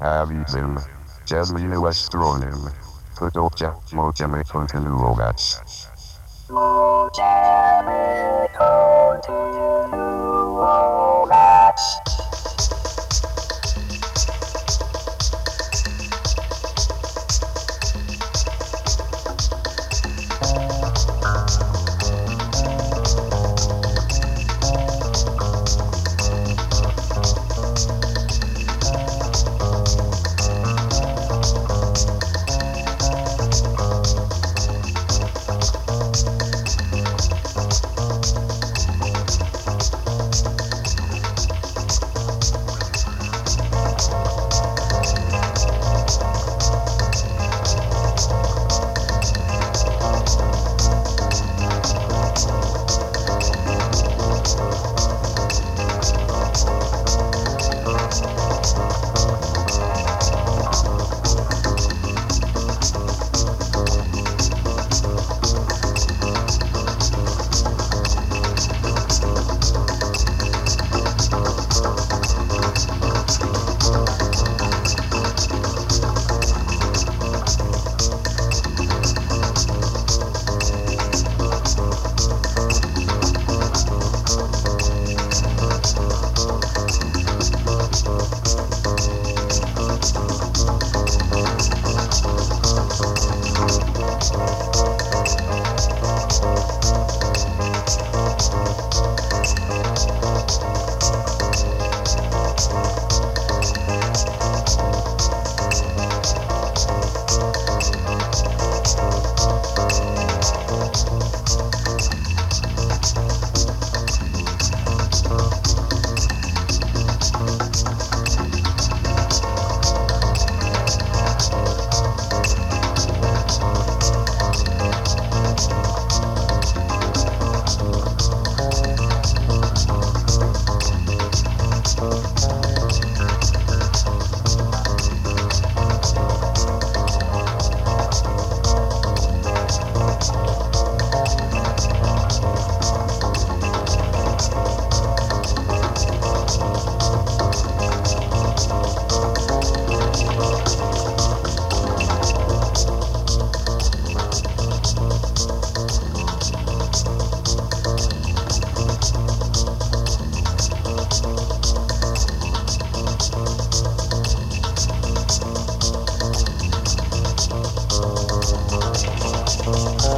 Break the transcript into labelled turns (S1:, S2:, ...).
S1: A widzę. Zazwiniłaś stronem. Podobcia, możemy kontynuować.
S2: Możemy kontynuować. Oh.